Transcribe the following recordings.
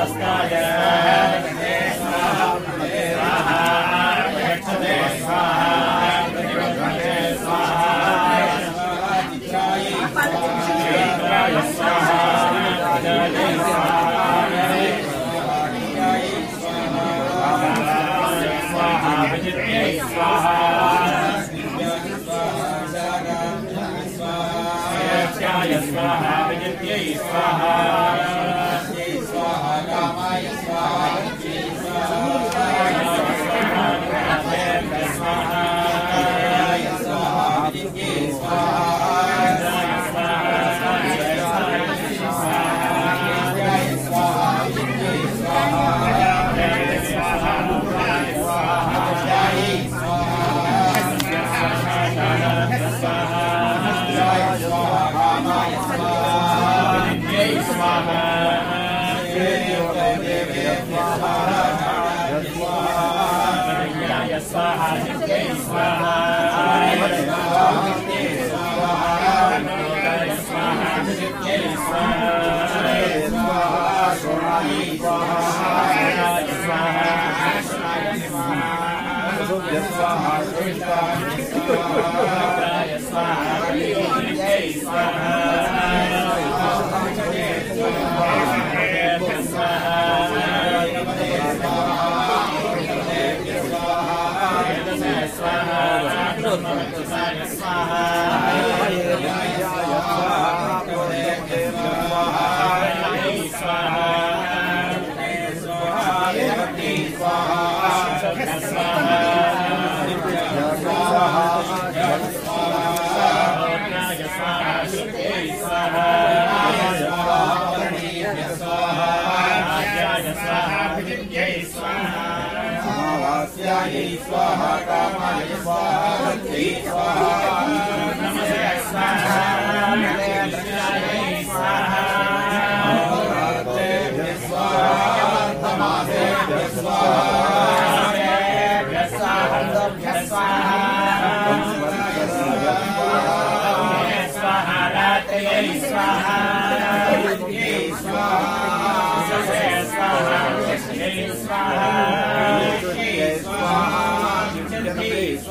Yes, uh -huh. स्वाहा स्वाहा स्वाहा स्वाहा कामाय स्वाहा बुद्धि स्वाहा नमस्ते स्वाहा नमस्ते स्वाहा नमस्ते स्वाहा नमस्ते स्वाहा स्वाहा स्वाहा स्वाहा स्वाहा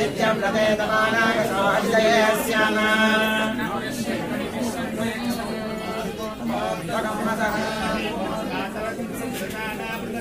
దిత్యం ప్రవేదమానాగమాజయస్యామ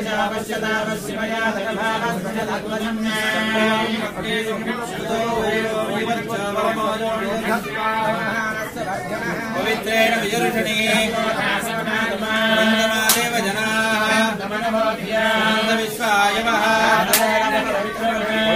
पवित्रेण विजर्षणे जनाः विश्वायवः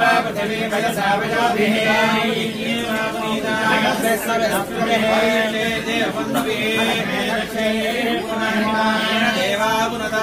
वा पृथिवी वयसा वयोभिः देवा पुनता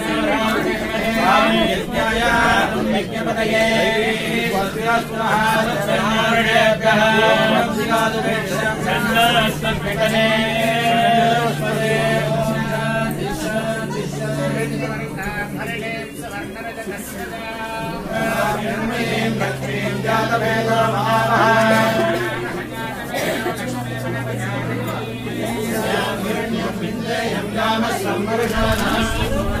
Yeah, I'm a summer child.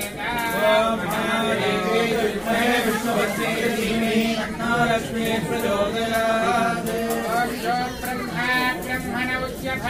विद्महे विष्णुभक्ते धीमहि तन्नो लक्ष्मी प्रचोदयात् ब्रह्मा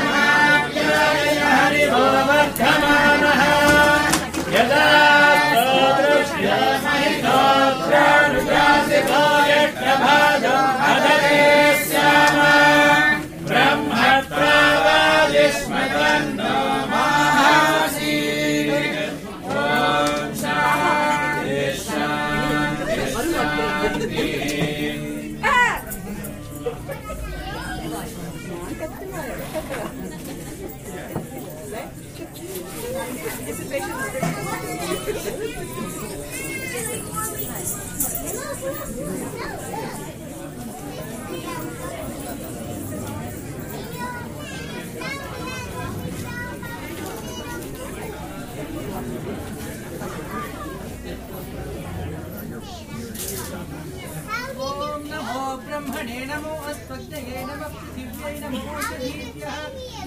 ब्रह्मणे नमो अस्पत नम दिव्य नमो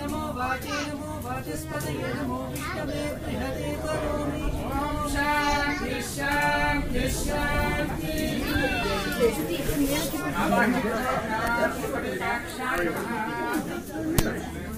नमो वाचे नमो वाचस्पत नमो विष्णवे बृहते